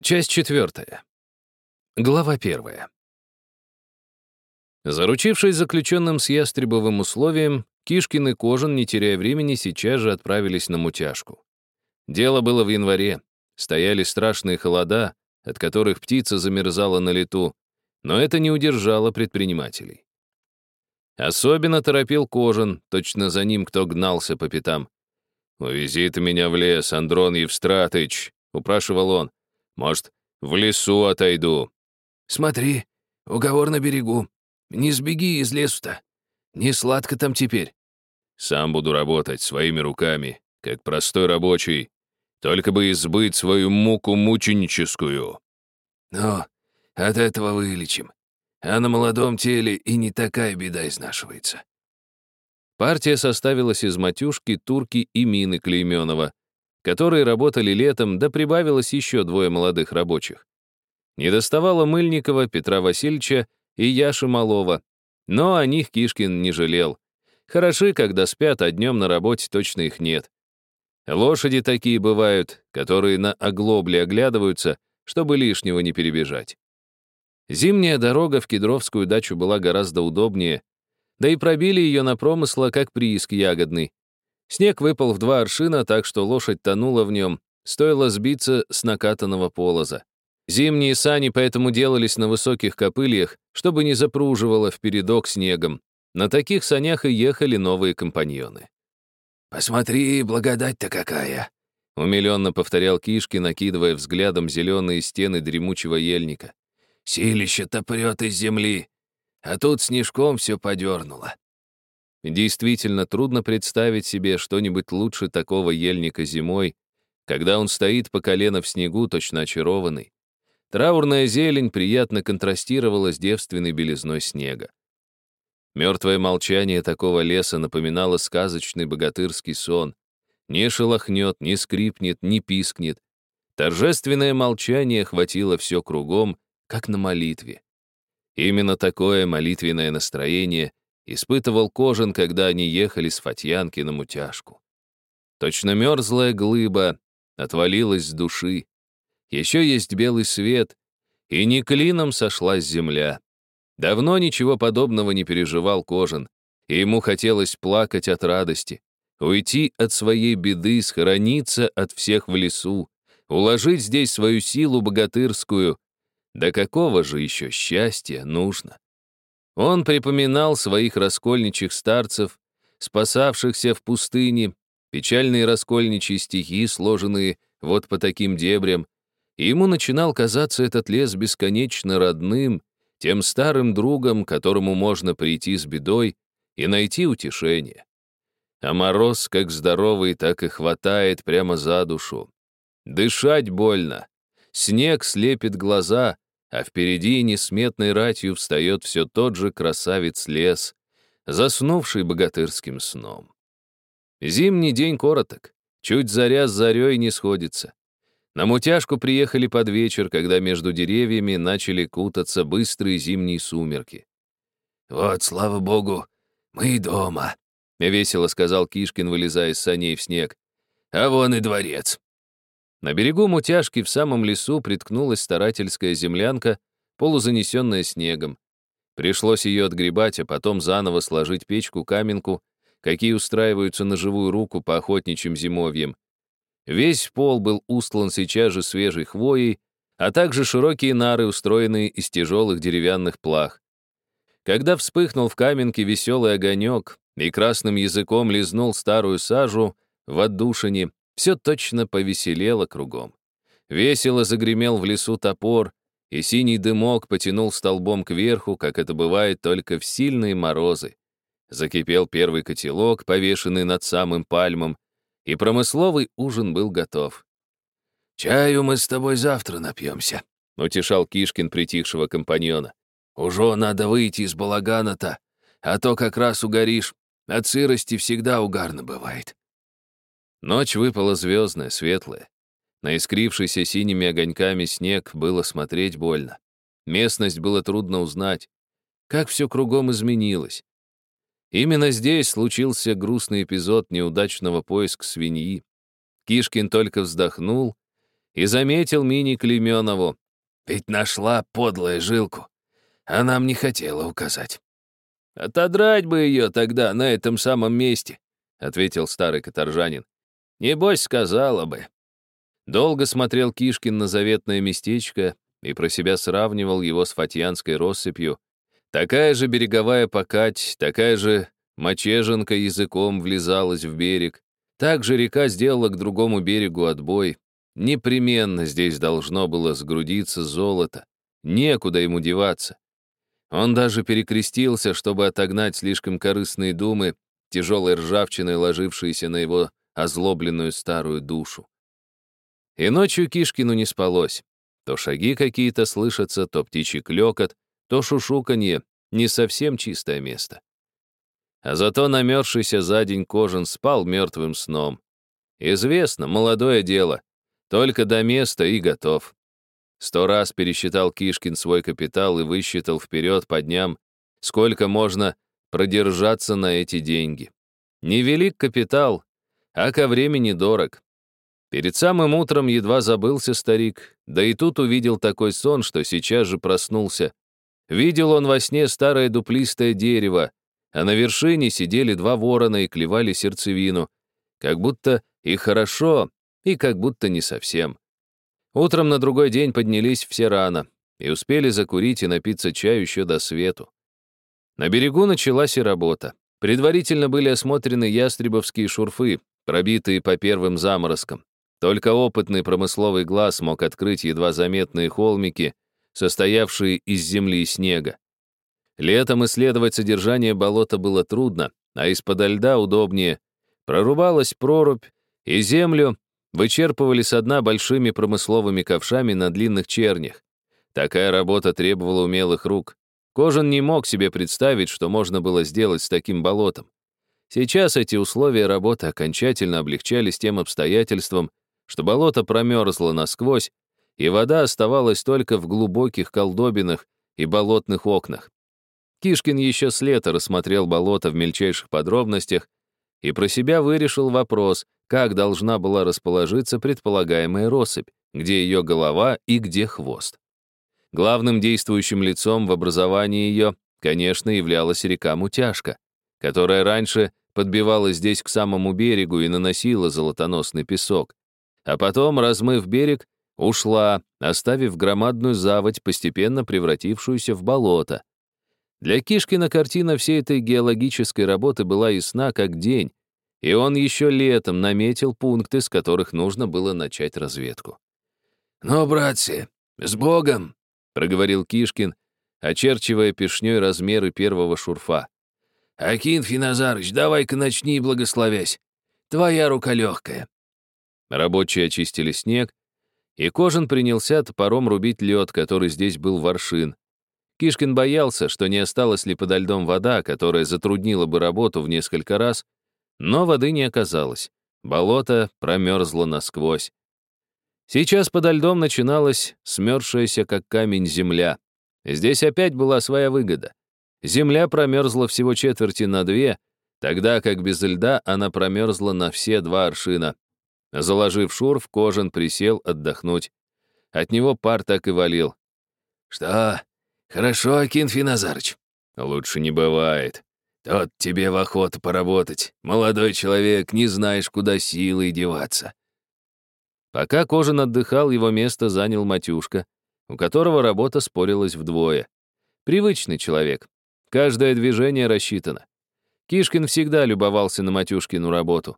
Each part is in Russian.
Часть четвертая. Глава первая. Заручившись заключенным с Ястребовым условием, Кишкин и Кожин, не теряя времени, сейчас же отправились на мутяжку. Дело было в январе. Стояли страшные холода, от которых птица замерзала на лету, но это не удержало предпринимателей. Особенно торопил Кожин, точно за ним кто гнался по пятам. «Увези ты меня в лес, Андрон Евстратыч», — упрашивал он. Может, в лесу отойду?» «Смотри, уговор на берегу. Не сбеги из лесу-то. Не сладко там теперь». «Сам буду работать своими руками, как простой рабочий, только бы избыть свою муку мученическую». «Ну, от этого вылечим. А на молодом теле и не такая беда изнашивается». Партия составилась из матюшки, турки и мины Клейменова, которые работали летом, да прибавилось еще двое молодых рабочих. Не доставало Мыльникова, Петра Васильевича и Яши Малова, но о них Кишкин не жалел. Хороши, когда спят, а днем на работе точно их нет. Лошади такие бывают, которые на оглобле оглядываются, чтобы лишнего не перебежать. Зимняя дорога в Кедровскую дачу была гораздо удобнее, да и пробили ее на промысла, как прииск ягодный. Снег выпал в два аршина, так что лошадь тонула в нем, стоило сбиться с накатанного полоза. Зимние сани поэтому делались на высоких копыльях, чтобы не запруживало впередок снегом. На таких санях и ехали новые компаньоны. «Посмотри, благодать-то какая!» — умиленно повторял Кишки, накидывая взглядом зеленые стены дремучего ельника. «Силище-то прет из земли, а тут снежком все подернуло. Действительно, трудно представить себе что-нибудь лучше такого ельника зимой, когда он стоит по колено в снегу, точно очарованный. Траурная зелень приятно контрастировала с девственной белизной снега. Мертвое молчание такого леса напоминало сказочный богатырский сон. Не шелохнет, не скрипнет, не пискнет. Торжественное молчание охватило все кругом, как на молитве. Именно такое молитвенное настроение испытывал Кожин, когда они ехали с Фатьянки на мутяжку. Точно мерзлая глыба отвалилась с души. Еще есть белый свет, и не клином сошлась земля. Давно ничего подобного не переживал Кожин, и ему хотелось плакать от радости, уйти от своей беды, схорониться от всех в лесу, уложить здесь свою силу богатырскую. Да какого же еще счастья нужно? Он припоминал своих раскольничьих старцев, спасавшихся в пустыне, печальные раскольничьи стихи, сложенные вот по таким дебрям, и ему начинал казаться этот лес бесконечно родным, тем старым другом, которому можно прийти с бедой и найти утешение. А мороз, как здоровый, так и хватает прямо за душу. Дышать больно. Снег слепит глаза, а впереди несметной ратью встает все тот же красавец-лес, заснувший богатырским сном. Зимний день короток, чуть заря с зарей не сходится. На мутяжку приехали под вечер, когда между деревьями начали кутаться быстрые зимние сумерки. «Вот, слава богу, мы дома», — весело сказал Кишкин, вылезая из саней в снег. «А вон и дворец». На берегу мутяжки в самом лесу приткнулась старательская землянка, полузанесенная снегом. Пришлось ее отгребать, а потом заново сложить печку-каменку, какие устраиваются на живую руку по охотничьим зимовьям. Весь пол был устлан сейчас же свежей хвоей, а также широкие нары, устроенные из тяжелых деревянных плах. Когда вспыхнул в каменке веселый огонек и красным языком лизнул старую сажу в отдушине, все точно повеселело кругом. Весело загремел в лесу топор, и синий дымок потянул столбом кверху, как это бывает только в сильные морозы. Закипел первый котелок, повешенный над самым пальмом, и промысловый ужин был готов. «Чаю мы с тобой завтра напьемся», — утешал Кишкин притихшего компаньона. «Уже надо выйти из балагана-то, а то как раз угоришь. От сырости всегда угарно бывает». Ночь выпала звездная, светлая. На искрившийся синими огоньками снег было смотреть больно. Местность было трудно узнать. Как все кругом изменилось. Именно здесь случился грустный эпизод неудачного поиска свиньи. Кишкин только вздохнул и заметил Мини Клеменову. «Ведь нашла подлая жилку. А нам не хотела указать». «Отодрать бы ее тогда на этом самом месте», — ответил старый каторжанин. «Небось, сказала бы». Долго смотрел Кишкин на заветное местечко и про себя сравнивал его с фатьянской россыпью. Такая же береговая покать, такая же мочеженка языком влезалась в берег. Так же река сделала к другому берегу отбой. Непременно здесь должно было сгрудиться золото. Некуда ему деваться. Он даже перекрестился, чтобы отогнать слишком корыстные думы, тяжелой ржавчиной ложившиеся на его озлобленную старую душу. И ночью Кишкину не спалось. То шаги какие-то слышатся, то птичий клёкот, то шушуканье, не совсем чистое место. А зато намерзшийся за день кожан спал мертвым сном. Известно, молодое дело. Только до места и готов. Сто раз пересчитал Кишкин свой капитал и высчитал вперед по дням, сколько можно продержаться на эти деньги. Невелик капитал, а ко времени дорог. Перед самым утром едва забылся старик, да и тут увидел такой сон, что сейчас же проснулся. Видел он во сне старое дуплистое дерево, а на вершине сидели два ворона и клевали сердцевину, как будто и хорошо, и как будто не совсем. Утром на другой день поднялись все рано и успели закурить и напиться чаю еще до свету. На берегу началась и работа. Предварительно были осмотрены ястребовские шурфы, пробитые по первым заморозкам. Только опытный промысловый глаз мог открыть едва заметные холмики, состоявшие из земли и снега. Летом исследовать содержание болота было трудно, а из-под льда удобнее. Прорубалась прорубь, и землю вычерпывали со дна большими промысловыми ковшами на длинных чернях. Такая работа требовала умелых рук. Кожан не мог себе представить, что можно было сделать с таким болотом. Сейчас эти условия работы окончательно облегчались тем обстоятельством, что болото промерзло насквозь, и вода оставалась только в глубоких колдобинах и болотных окнах. Кишкин еще с лета рассмотрел болото в мельчайших подробностях и про себя вырешил вопрос, как должна была расположиться предполагаемая россыпь, где ее голова и где хвост. Главным действующим лицом в образовании ее, конечно, являлась река Мутяжка, которая раньше подбивала здесь к самому берегу и наносила золотоносный песок, а потом, размыв берег, ушла, оставив громадную заводь, постепенно превратившуюся в болото. Для Кишкина картина всей этой геологической работы была ясна как день, и он еще летом наметил пункты, с которых нужно было начать разведку. «Ну, братцы, с Богом!» — проговорил Кишкин, очерчивая пешней размеры первого шурфа. «Акин Финазарыч, давай-ка начни, благословясь. Твоя рука легкая». Рабочие очистили снег, и Кожин принялся топором рубить лед, который здесь был воршин. Кишкин боялся, что не осталась ли подо льдом вода, которая затруднила бы работу в несколько раз, но воды не оказалось. Болото промерзло насквозь. Сейчас подо льдом начиналась смерзшаяся, как камень, земля. Здесь опять была своя выгода. Земля промерзла всего четверти на две, тогда как без льда она промерзла на все два аршина. Заложив шурф, Кожан присел отдохнуть. От него пар так и валил. «Что? Хорошо, Акин Финазарыч?» «Лучше не бывает. Тот тебе в охоту поработать. Молодой человек, не знаешь, куда силой деваться. Пока Кожин отдыхал, его место занял Матюшка, у которого работа спорилась вдвое. Привычный человек. Каждое движение рассчитано. Кишкин всегда любовался на Матюшкину работу.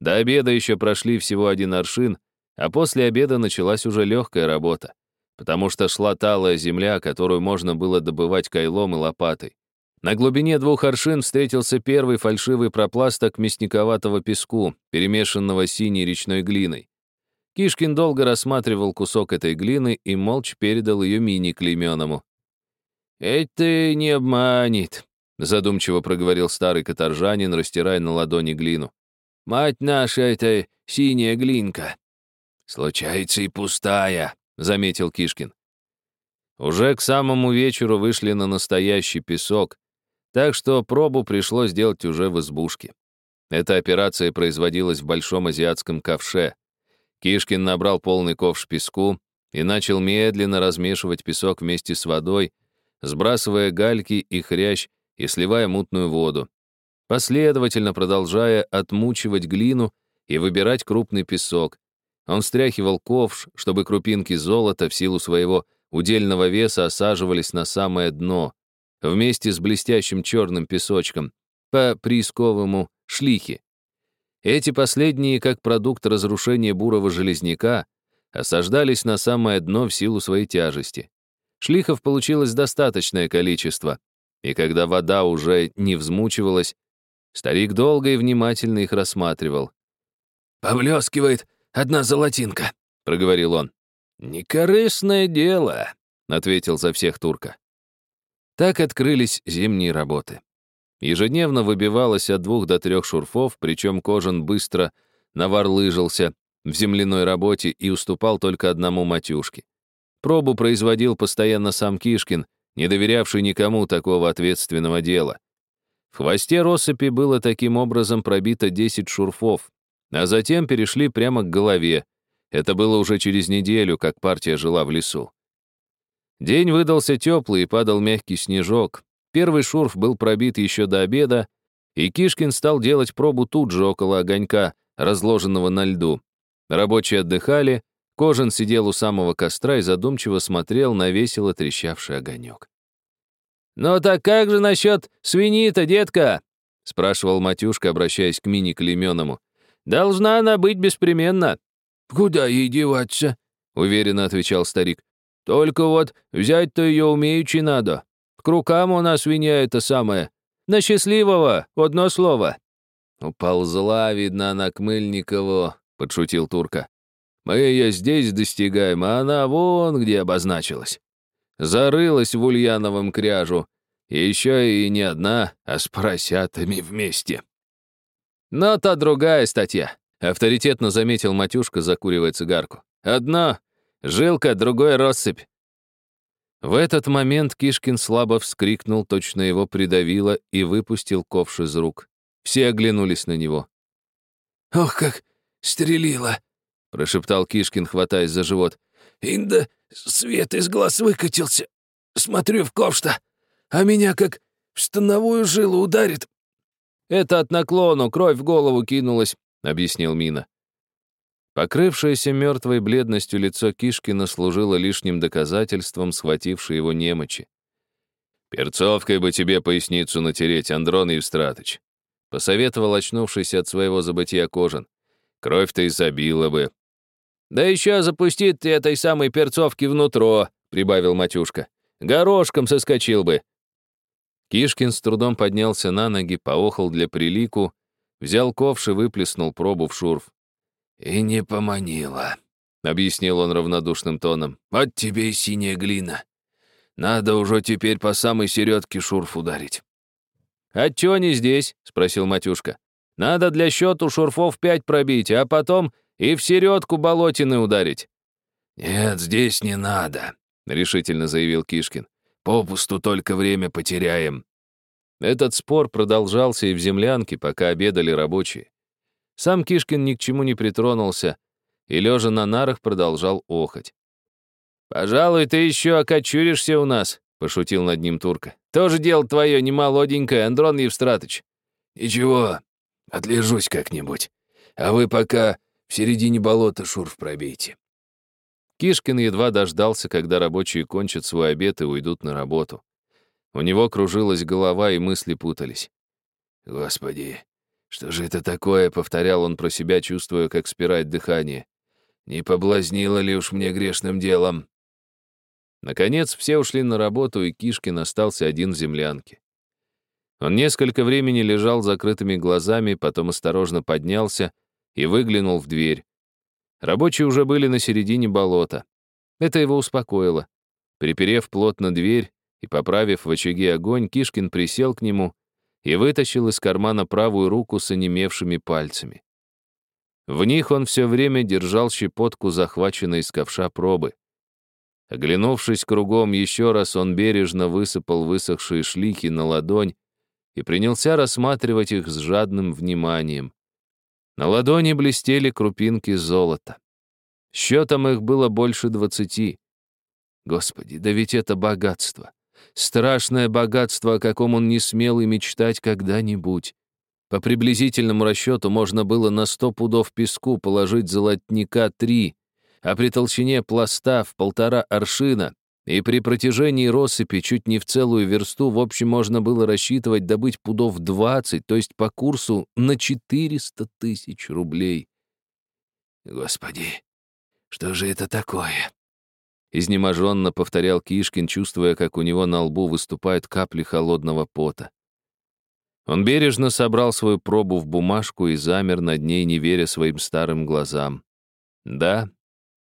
До обеда еще прошли всего один аршин, а после обеда началась уже легкая работа, потому что шла талая земля, которую можно было добывать кайлом и лопатой. На глубине двух аршин встретился первый фальшивый пропласток мясниковатого песку, перемешанного синей речной глиной. Кишкин долго рассматривал кусок этой глины и молча передал ее мини клейменому. «Это не обманет», — задумчиво проговорил старый каторжанин, растирая на ладони глину. «Мать наша — это синяя глинка». «Случается и пустая», — заметил Кишкин. Уже к самому вечеру вышли на настоящий песок, так что пробу пришлось делать уже в избушке. Эта операция производилась в большом азиатском ковше. Кишкин набрал полный ковш песку и начал медленно размешивать песок вместе с водой, сбрасывая гальки и хрящ и сливая мутную воду, последовательно продолжая отмучивать глину и выбирать крупный песок. Он встряхивал ковш, чтобы крупинки золота в силу своего удельного веса осаживались на самое дно, вместе с блестящим черным песочком, по приисковому шлихе. Эти последние, как продукт разрушения бурого железняка, осаждались на самое дно в силу своей тяжести. Шлихов получилось достаточное количество, и когда вода уже не взмучивалась, старик долго и внимательно их рассматривал. «Поблескивает одна золотинка», — проговорил он. «Некорыстное дело», — ответил за всех турка. Так открылись зимние работы. Ежедневно выбивалось от двух до трех шурфов, причем Кожан быстро наварлыжился в земляной работе и уступал только одному матюшке. Пробу производил постоянно сам Кишкин, не доверявший никому такого ответственного дела. В хвосте россыпи было таким образом пробито 10 шурфов, а затем перешли прямо к голове. Это было уже через неделю, как партия жила в лесу. День выдался теплый и падал мягкий снежок, Первый шурф был пробит еще до обеда, и Кишкин стал делать пробу тут же около огонька, разложенного на льду. Рабочие отдыхали, Кожан сидел у самого костра и задумчиво смотрел на весело трещавший огонек. «Ну так как же насчет свиньи-то, детка?» — спрашивал Матюшка, обращаясь к Мини Клеменому. «Должна она быть беспременно». «Куда ей деваться?» — уверенно отвечал старик. «Только вот взять-то ее умеючи надо. К рукам у нас свинья это самое. На счастливого, одно слово». «Уползла, видно, она к Мыльникову», — подшутил Турка. «Мы ее здесь достигаем, а она вон где обозначилась. Зарылась в Ульяновом кряжу. Еще и не одна, а с поросятами вместе». «Но та другая статья», — авторитетно заметил Матюшка, закуривая цигарку. «Одно — жилка, другой — россыпь. В этот момент Кишкин слабо вскрикнул, точно его придавило, и выпустил ковш из рук. Все оглянулись на него. «Ох, как стрелила!» — прошептал Кишкин, хватаясь за живот. «Инда свет из глаз выкатился. Смотрю в ковш-то, а меня как в становую жилу ударит». «Это от наклону, кровь в голову кинулась», — объяснил Мина. Покрывшееся мертвой бледностью лицо Кишкина служило лишним доказательством схватившей его немочи. «Перцовкой бы тебе поясницу натереть, Андрон Евстратыч», посоветовал очнувшийся от своего забытия кожан. «Кровь-то и забила бы». «Да еще запустит ты этой самой перцовки внутро», прибавил Матюшка. «Горошком соскочил бы». Кишкин с трудом поднялся на ноги, поохал для прилику, взял ковш и выплеснул пробу в шурф. «И не поманила», — объяснил он равнодушным тоном. «Вот тебе и синяя глина. Надо уже теперь по самой середке шурф ударить». «А чё не здесь?» — спросил Матюшка. «Надо для счету шурфов пять пробить, а потом и в середку болотины ударить». «Нет, здесь не надо», — решительно заявил Кишкин. «Попусту только время потеряем». Этот спор продолжался и в землянке, пока обедали рабочие. Сам Кишкин ни к чему не притронулся и, лежа на нарах, продолжал охоть. «Пожалуй, ты еще окочуришься у нас», — пошутил над ним Турка. «Тоже дело твое не молоденькое, Андрон Евстратыч». «Ничего, отлежусь как-нибудь. А вы пока в середине болота шурф пробейте». Кишкин едва дождался, когда рабочие кончат свой обед и уйдут на работу. У него кружилась голова, и мысли путались. «Господи, «Что же это такое?» — повторял он про себя, чувствуя, как спирает дыхание. «Не поблазнило ли уж мне грешным делом?» Наконец, все ушли на работу, и Кишкин остался один в землянке. Он несколько времени лежал закрытыми глазами, потом осторожно поднялся и выглянул в дверь. Рабочие уже были на середине болота. Это его успокоило. Приперев плотно дверь и поправив в очаге огонь, Кишкин присел к нему и вытащил из кармана правую руку с онемевшими пальцами. В них он все время держал щепотку, захваченной из ковша пробы. Оглянувшись кругом еще раз, он бережно высыпал высохшие шлихи на ладонь и принялся рассматривать их с жадным вниманием. На ладони блестели крупинки золота. Счетом их было больше двадцати. Господи, да ведь это богатство. Страшное богатство, о каком он не смел и мечтать когда-нибудь. По приблизительному расчету можно было на сто пудов песку положить золотника три, а при толщине пласта в полтора аршина и при протяжении россыпи чуть не в целую версту в общем можно было рассчитывать добыть пудов 20, то есть по курсу на 400 тысяч рублей. Господи, что же это такое? Изнеможенно повторял Кишкин, чувствуя, как у него на лбу выступают капли холодного пота. Он бережно собрал свою пробу в бумажку и замер над ней, не веря своим старым глазам. Да,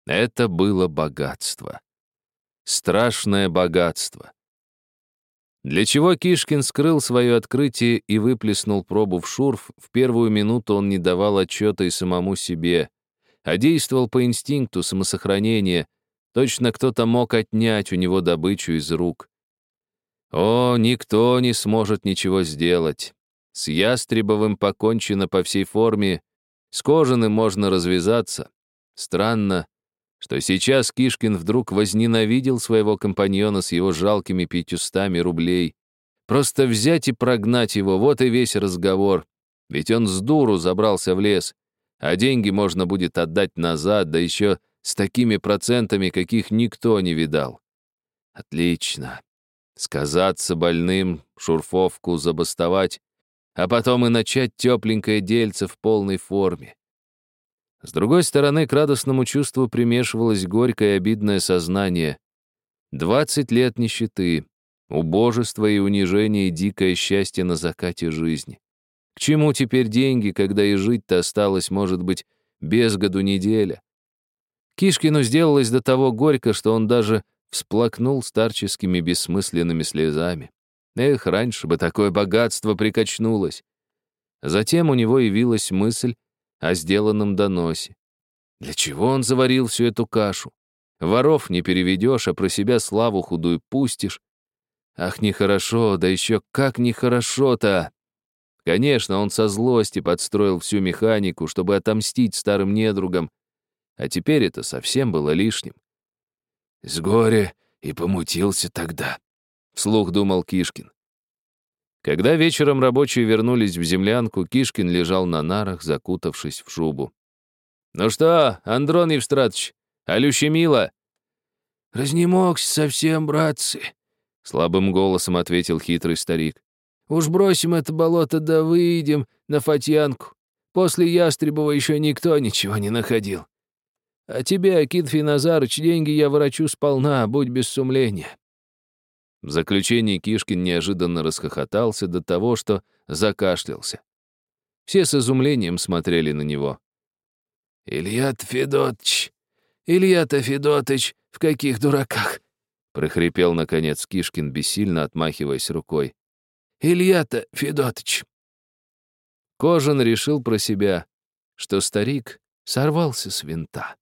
это было богатство. Страшное богатство. Для чего Кишкин скрыл свое открытие и выплеснул пробу в шурф, в первую минуту он не давал отчета и самому себе, а действовал по инстинкту самосохранения, точно кто-то мог отнять у него добычу из рук. О, никто не сможет ничего сделать. С ястребовым покончено по всей форме, с кожаным можно развязаться. Странно, что сейчас Кишкин вдруг возненавидел своего компаньона с его жалкими пятьюстами рублей. Просто взять и прогнать его, вот и весь разговор. Ведь он с дуру забрался в лес, а деньги можно будет отдать назад, да еще с такими процентами, каких никто не видал. Отлично. Сказаться больным, шурфовку забастовать, а потом и начать тепленькое дельце в полной форме. С другой стороны, к радостному чувству примешивалось горькое и обидное сознание. Двадцать лет нищеты, убожество и унижение и дикое счастье на закате жизни. К чему теперь деньги, когда и жить-то осталось, может быть, без году неделя? Кишкину сделалось до того горько, что он даже всплакнул старческими бессмысленными слезами. Эх, раньше бы такое богатство прикачнулось. Затем у него явилась мысль о сделанном доносе. Для чего он заварил всю эту кашу? Воров не переведешь, а про себя славу худую пустишь. Ах, нехорошо, да еще как нехорошо-то! Конечно, он со злости подстроил всю механику, чтобы отомстить старым недругам, а теперь это совсем было лишним. С горя и помутился тогда, — вслух думал Кишкин. Когда вечером рабочие вернулись в землянку, Кишкин лежал на нарах, закутавшись в шубу. «Ну что, Андрон Евстратович, алюще мило?» «Разнемогся совсем, братцы», — слабым голосом ответил хитрый старик. «Уж бросим это болото да выйдем на Фатьянку. После Ястребова еще никто ничего не находил. А тебе, Акинфий Назарыч, деньги я ворочу сполна, будь без сумления. В заключении Кишкин неожиданно расхохотался до того, что закашлялся. Все с изумлением смотрели на него. «Илья-то! Илья-то! В каких дураках?» прохрипел, наконец, Кишкин, бессильно отмахиваясь рукой. «Илья-то Федотыч!» Кожан решил про себя, что старик сорвался с винта.